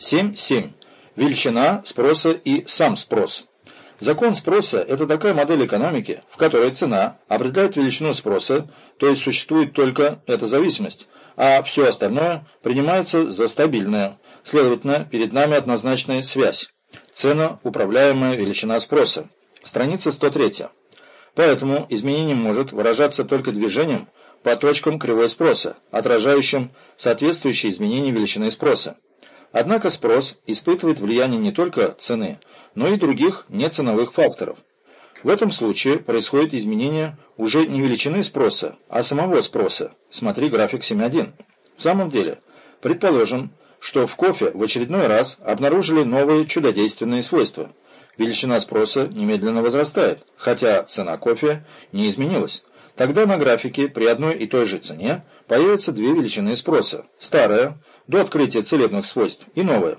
7.7. Величина спроса и сам спрос. Закон спроса – это такая модель экономики, в которой цена определяет величину спроса, то есть существует только эта зависимость, а все остальное принимается за стабильное. Следовательно, перед нами однозначная связь. Цена – управляемая величина спроса. Страница 103. Поэтому изменение может выражаться только движением по точкам кривой спроса, отражающим соответствующие изменения величины спроса. Однако спрос испытывает влияние не только цены, но и других неценовых факторов. В этом случае происходит изменение уже не величины спроса, а самого спроса. Смотри график 7.1. В самом деле, предположим, что в кофе в очередной раз обнаружили новые чудодейственные свойства. Величина спроса немедленно возрастает, хотя цена кофе не изменилась. Тогда на графике при одной и той же цене появятся две величины спроса. Старая, до открытия целебных свойств, и новая.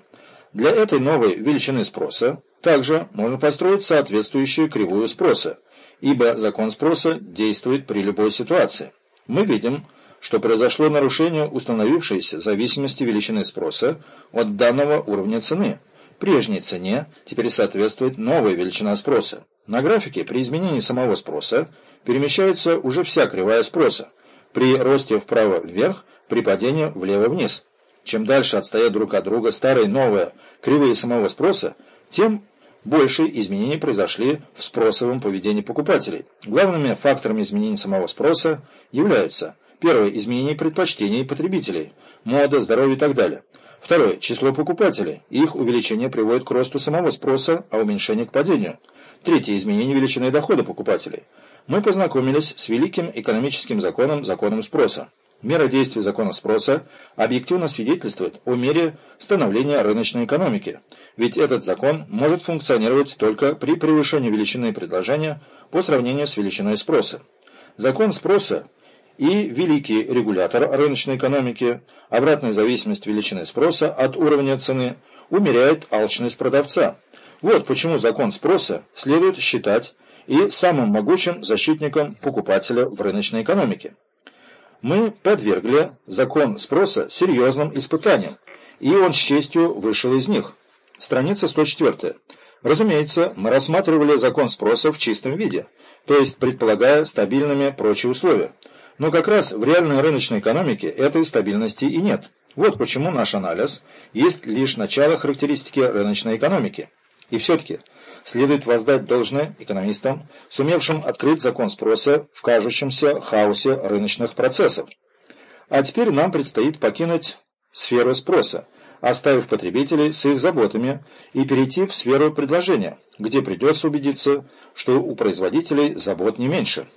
Для этой новой величины спроса также можно построить соответствующую кривую спроса, ибо закон спроса действует при любой ситуации. Мы видим, что произошло нарушение установившейся зависимости величины спроса от данного уровня цены. Прежней цене теперь соответствует новая величина спроса. На графике при изменении самого спроса перемещается уже вся кривая спроса, при росте вправо-вверх, при падении влево-вниз. Чем дальше отстоят друг от друга старые и новые кривые самого спроса, тем больше изменений произошли в спросовом поведении покупателей. Главными факторами изменений самого спроса являются первое – изменение предпочтений потребителей, мода, здоровье и так далее. Второе – число покупателей. Их увеличение приводит к росту самого спроса, а уменьшение к падению. Третье – изменение величины дохода покупателей. Мы познакомились с великим экономическим законом, законом спроса. Мера действия закона спроса объективно свидетельствует о мере становления рыночной экономики, ведь этот закон может функционировать только при превышении величины предложения по сравнению с величиной спроса. Закон спроса и великий регулятор рыночной экономики, обратная зависимость величины спроса от уровня цены, умеряет алчность продавца. Вот почему закон спроса следует считать и самым могучим защитником покупателя в рыночной экономике мы подвергли закон спроса серьезным испытаниям, и он с честью вышел из них. Страница 104. Разумеется, мы рассматривали закон спроса в чистом виде, то есть предполагая стабильными прочие условия. Но как раз в реальной рыночной экономике этой стабильности и нет. Вот почему наш анализ есть лишь начало характеристики рыночной экономики. И все-таки следует воздать должное экономистам, сумевшим открыть закон спроса в кажущемся хаосе рыночных процессов. А теперь нам предстоит покинуть сферу спроса, оставив потребителей с их заботами и перейти в сферу предложения, где придется убедиться, что у производителей забот не меньше.